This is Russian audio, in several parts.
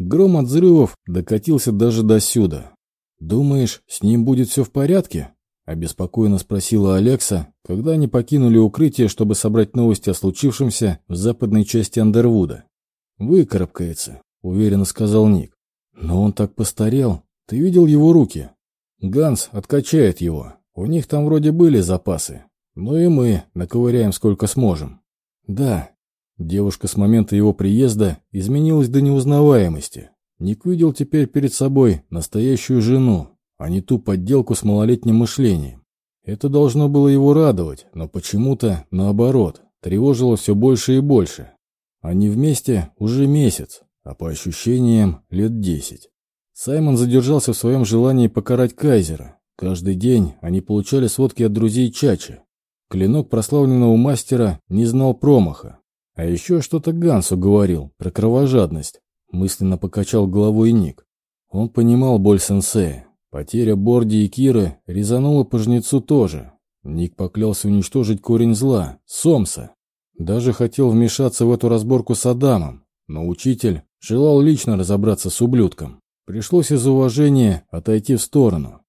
Гром от взрывов докатился даже до сюда. «Думаешь, с ним будет все в порядке?» – обеспокоенно спросила Алекса, когда они покинули укрытие, чтобы собрать новости о случившемся в западной части Андервуда. «Выкарабкается», – уверенно сказал Ник. «Но он так постарел. Ты видел его руки?» «Ганс откачает его. У них там вроде были запасы. Ну и мы наковыряем сколько сможем». «Да». Девушка с момента его приезда изменилась до неузнаваемости. Ник видел теперь перед собой настоящую жену, а не ту подделку с малолетним мышлением. Это должно было его радовать, но почему-то, наоборот, тревожило все больше и больше. Они вместе уже месяц, а по ощущениям лет десять. Саймон задержался в своем желании покарать Кайзера. Каждый день они получали сводки от друзей Чача. Клинок прославленного мастера не знал промаха. А еще что-то Гансу говорил про кровожадность. Мысленно покачал головой Ник. Он понимал боль сенсея. Потеря Борди и Киры резанула по жнецу тоже. Ник поклялся уничтожить корень зла, Сомса. Даже хотел вмешаться в эту разборку с Адамом, но учитель желал лично разобраться с ублюдком. Пришлось из уважения отойти в сторону.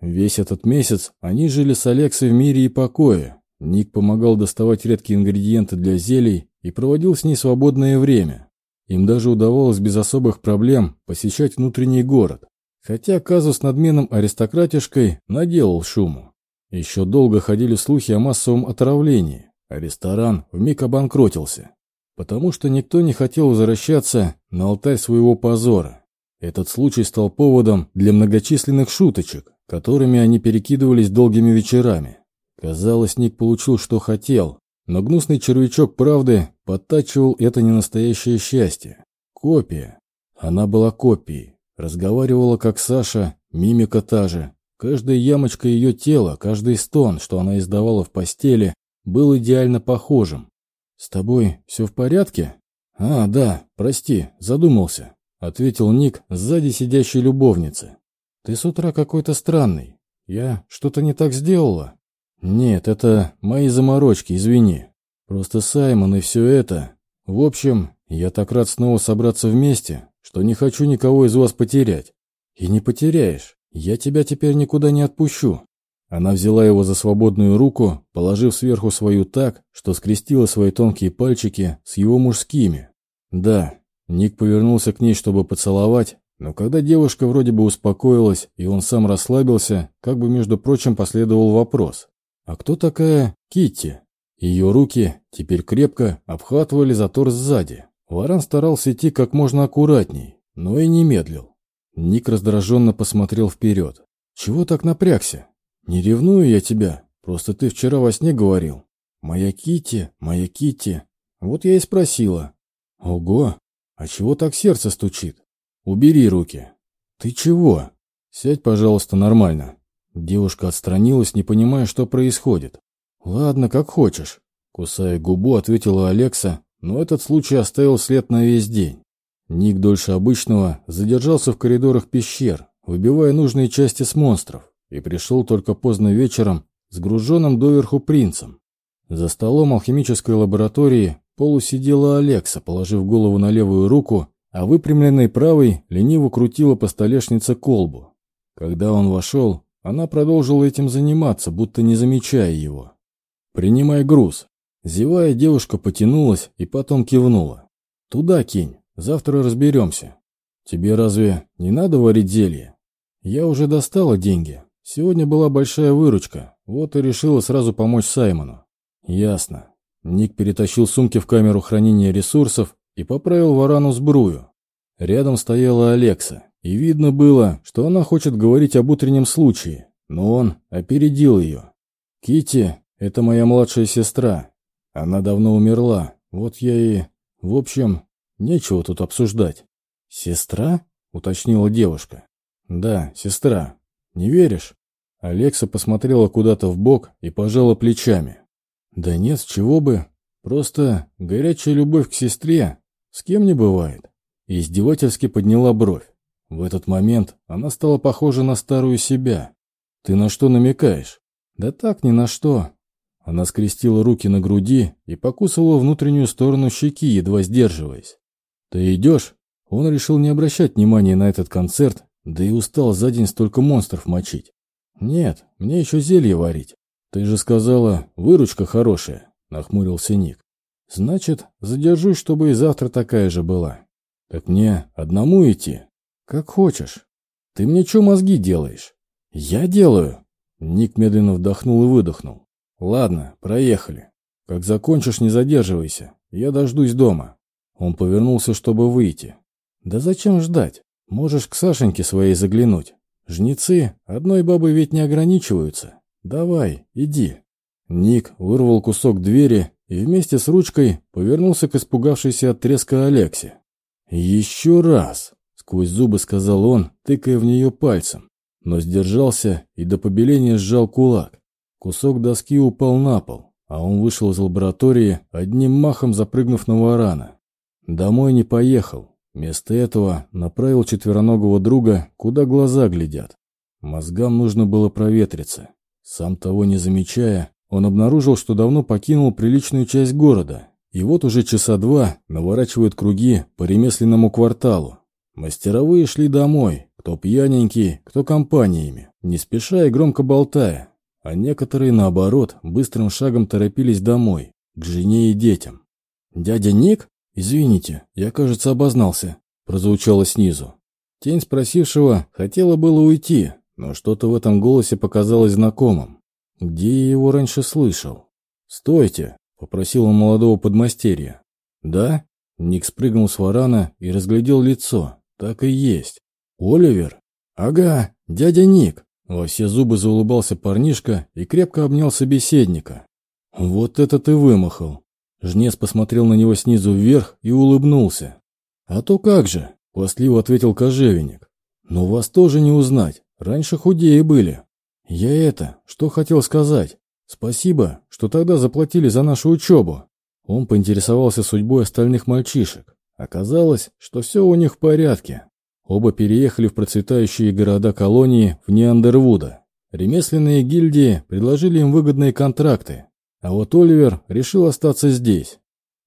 Весь этот месяц они жили с Алексой в мире и покое. Ник помогал доставать редкие ингредиенты для зелий и проводил с ней свободное время. Им даже удавалось без особых проблем посещать внутренний город, хотя казус надменным аристократишкой наделал шуму. Еще долго ходили слухи о массовом отравлении, а ресторан вмиг обанкротился, потому что никто не хотел возвращаться на алтарь своего позора. Этот случай стал поводом для многочисленных шуточек, которыми они перекидывались долгими вечерами. Казалось, Ник получил, что хотел, но гнусный червячок правды подтачивал это ненастоящее счастье. Копия. Она была копией. Разговаривала как Саша, мимика та же. Каждая ямочка ее тела, каждый стон, что она издавала в постели, был идеально похожим. «С тобой все в порядке?» «А, да, прости, задумался», — ответил Ник сзади сидящей любовницы. «Ты с утра какой-то странный. Я что-то не так сделала?» «Нет, это мои заморочки, извини. Просто Саймон и все это. В общем, я так рад снова собраться вместе, что не хочу никого из вас потерять. И не потеряешь. Я тебя теперь никуда не отпущу». Она взяла его за свободную руку, положив сверху свою так, что скрестила свои тонкие пальчики с его мужскими. «Да». Ник повернулся к ней, чтобы поцеловать, но когда девушка вроде бы успокоилась, и он сам расслабился, как бы, между прочим, последовал вопрос. А кто такая Китти? Ее руки теперь крепко обхватывали затор сзади. Варан старался идти как можно аккуратней, но и не медлил. Ник раздраженно посмотрел вперед. «Чего так напрягся? Не ревную я тебя, просто ты вчера во сне говорил. Моя Китти, моя Китти. Вот я и спросила. Ого, а чего так сердце стучит? Убери руки. Ты чего? Сядь, пожалуйста, нормально. Девушка отстранилась, не понимая, что происходит. «Ладно, как хочешь», — кусая губу, ответила Алекса, но этот случай оставил след на весь день. Ник дольше обычного задержался в коридорах пещер, выбивая нужные части с монстров, и пришел только поздно вечером с груженным доверху принцем. За столом алхимической лаборатории полусидела Алекса, положив голову на левую руку, а выпрямленной правой лениво крутила по столешнице колбу. Когда он вошел, она продолжила этим заниматься, будто не замечая его. «Принимай груз». Зевая, девушка потянулась и потом кивнула. «Туда кинь, завтра разберемся. Тебе разве не надо варить зелье?» «Я уже достала деньги. Сегодня была большая выручка, вот и решила сразу помочь Саймону». «Ясно». Ник перетащил сумки в камеру хранения ресурсов и поправил варану сбрую. Рядом стояла Алекса, и видно было, что она хочет говорить об утреннем случае, но он опередил ее. Кити это моя младшая сестра. Она давно умерла. Вот я и... В общем, нечего тут обсуждать. «Сестра?» — уточнила девушка. «Да, сестра. Не веришь?» Алекса посмотрела куда-то в бок и пожала плечами. «Да нет, с чего бы. Просто горячая любовь к сестре с кем не бывает». И издевательски подняла бровь. В этот момент она стала похожа на старую себя. «Ты на что намекаешь?» «Да так, ни на что». Она скрестила руки на груди и покусывала внутреннюю сторону щеки, едва сдерживаясь. «Ты идешь?» Он решил не обращать внимания на этот концерт, да и устал за день столько монстров мочить. «Нет, мне еще зелье варить. Ты же сказала, выручка хорошая», — нахмурился Ник. «Значит, задержусь, чтобы и завтра такая же была. Так мне одному идти? Как хочешь. Ты мне что мозги делаешь?» «Я делаю?» Ник медленно вдохнул и выдохнул. «Ладно, проехали. Как закончишь, не задерживайся. Я дождусь дома». Он повернулся, чтобы выйти. «Да зачем ждать? Можешь к Сашеньке своей заглянуть. Жнецы одной бабой ведь не ограничиваются. Давай, иди». Ник вырвал кусок двери и вместе с ручкой повернулся к испугавшейся от треска Алексе. «Еще раз!» — сквозь зубы сказал он, тыкая в нее пальцем, но сдержался и до побеления сжал кулак. Кусок доски упал на пол, а он вышел из лаборатории, одним махом запрыгнув на варана. Домой не поехал, Вместо этого направил четвероногого друга, куда глаза глядят. Мозгам нужно было проветриться. Сам того не замечая, он обнаружил, что давно покинул приличную часть города, и вот уже часа два наворачивают круги по ремесленному кварталу. Мастеровые шли домой, кто пьяненький, кто компаниями, не спеша и громко болтая, а некоторые, наоборот, быстрым шагом торопились домой, к жене и детям. «Дядя Ник?» «Извините, я, кажется, обознался», — прозвучало снизу. Тень спросившего хотела было уйти, но что-то в этом голосе показалось знакомым. Где я его раньше слышал? «Стойте!» — попросил он молодого подмастерья. «Да?» Ник спрыгнул с варана и разглядел лицо. Так и есть. «Оливер?» «Ага, дядя Ник!» Во все зубы заулыбался парнишка и крепко обнял собеседника. «Вот это ты вымахал! Жнец посмотрел на него снизу вверх и улыбнулся. «А то как же!» – пластливо ответил кожевенник. «Но вас тоже не узнать. Раньше худее были. Я это, что хотел сказать. Спасибо, что тогда заплатили за нашу учебу». Он поинтересовался судьбой остальных мальчишек. Оказалось, что все у них в порядке. Оба переехали в процветающие города-колонии в Неандервуда. Ремесленные гильдии предложили им выгодные контракты, а вот Оливер решил остаться здесь.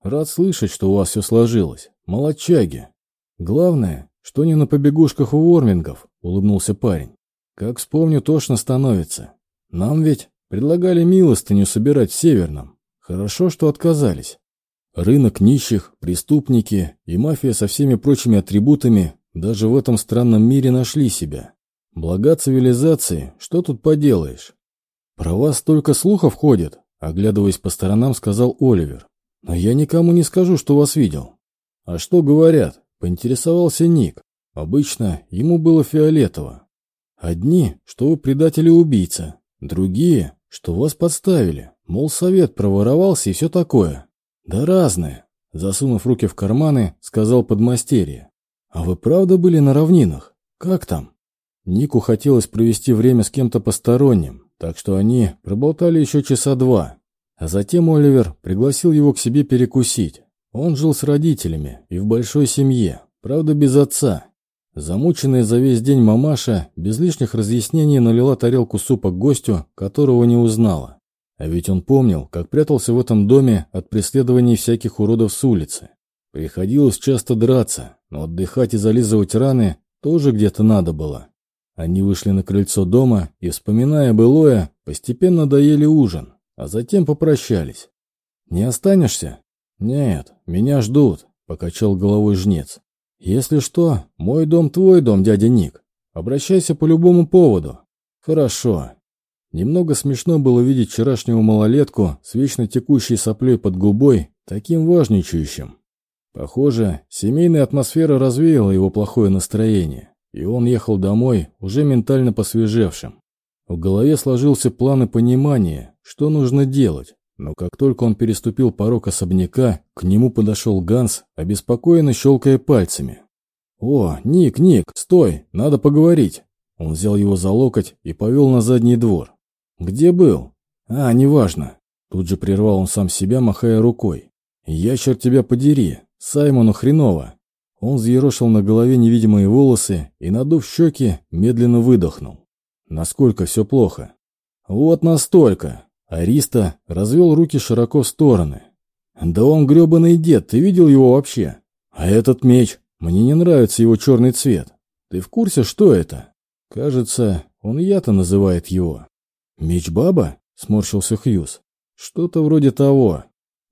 Рад слышать, что у вас все сложилось. Молодчаги. Главное, что не на побегушках у Вормингов, улыбнулся парень. Как вспомню, тошно становится. Нам ведь предлагали милостыню собирать в Северном. Хорошо, что отказались. Рынок нищих, преступники и мафия со всеми прочими атрибутами даже в этом странном мире нашли себя. Блага цивилизации, что тут поделаешь? Про вас только слухов ходят, Оглядываясь по сторонам, сказал Оливер. «Но я никому не скажу, что вас видел». «А что говорят?» — поинтересовался Ник. Обычно ему было фиолетово. «Одни, что вы предатель и убийца. Другие, что вас подставили. Мол, совет проворовался и все такое. Да разное». Засунув руки в карманы, сказал подмастерье. «А вы правда были на равнинах? Как там?» Нику хотелось провести время с кем-то посторонним, так что они проболтали еще часа два. А затем Оливер пригласил его к себе перекусить. Он жил с родителями и в большой семье, правда без отца. Замученная за весь день мамаша без лишних разъяснений налила тарелку супа гостю, которого не узнала. А ведь он помнил, как прятался в этом доме от преследований всяких уродов с улицы. Приходилось часто драться, но отдыхать и зализывать раны тоже где-то надо было. Они вышли на крыльцо дома и, вспоминая былое, постепенно доели ужин, а затем попрощались. «Не останешься?» «Нет, меня ждут», — покачал головой жнец. «Если что, мой дом твой дом, дядя Ник. Обращайся по любому поводу». «Хорошо». Немного смешно было видеть вчерашнего малолетку с вечно текущей соплей под губой, таким важничающим. Похоже, семейная атмосфера развеяла его плохое настроение и он ехал домой уже ментально посвежевшим. В голове сложился план и понимание, что нужно делать, но как только он переступил порог особняка, к нему подошел Ганс, обеспокоенно щелкая пальцами. «О, Ник, Ник, стой, надо поговорить!» Он взял его за локоть и повел на задний двор. «Где был?» «А, неважно». Тут же прервал он сам себя, махая рукой. «Ящер тебя подери, Саймону хреново. Он взъерошил на голове невидимые волосы и, надув щеки, медленно выдохнул. Насколько все плохо? Вот настолько. Ариста развел руки широко в стороны. Да он гребаный дед, ты видел его вообще? А этот меч? Мне не нравится его черный цвет. Ты в курсе, что это? Кажется, он я-то называет его. Меч-баба? Сморщился Хьюз. Что-то вроде того.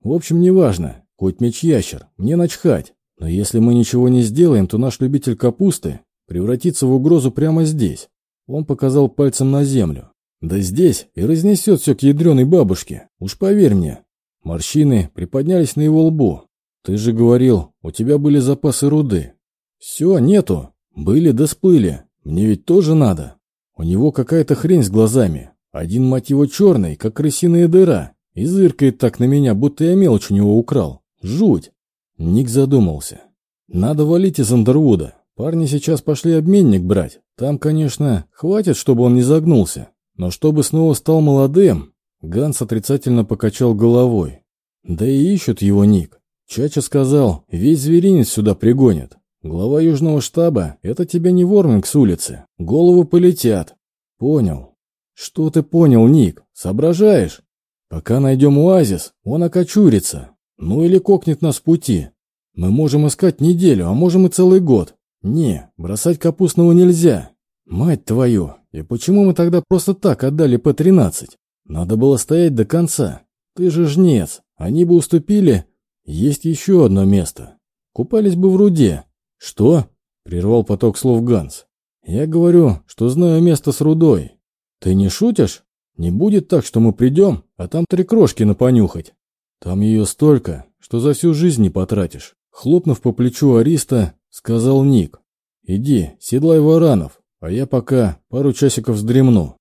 В общем, неважно. Хоть меч-ящер, мне начхать. Но если мы ничего не сделаем, то наш любитель капусты превратится в угрозу прямо здесь. Он показал пальцем на землю. Да здесь и разнесет все к ядреной бабушке. Уж поверь мне. Морщины приподнялись на его лбу. Ты же говорил, у тебя были запасы руды. Все, нету. Были да сплыли. Мне ведь тоже надо. У него какая-то хрень с глазами. Один, мать его, черный, как крысиная дыра. И зыркает так на меня, будто я мелочь у него украл. Жуть. Ник задумался. Надо валить из Андервуда. Парни сейчас пошли обменник брать. Там, конечно, хватит, чтобы он не загнулся. Но чтобы снова стал молодым... Ганс отрицательно покачал головой. Да и ищут его Ник. Чача сказал, весь зверинец сюда пригонят. Глава южного штаба — это тебе не Ворминг с улицы. Головы полетят. Понял. Что ты понял, Ник? Соображаешь? Пока найдем оазис, он окочурится. Ну или кокнет нас пути. Мы можем искать неделю, а можем и целый год. Не, бросать капустного нельзя. Мать твою, и почему мы тогда просто так отдали П-13? Надо было стоять до конца. Ты же жнец, они бы уступили. Есть еще одно место. Купались бы в руде. Что? Прервал поток слов Ганс. Я говорю, что знаю место с рудой. Ты не шутишь? Не будет так, что мы придем, а там три крошки на понюхать. Там ее столько, что за всю жизнь не потратишь. Хлопнув по плечу Ариста, сказал Ник. Иди, седлай варанов, а я пока пару часиков вздремну.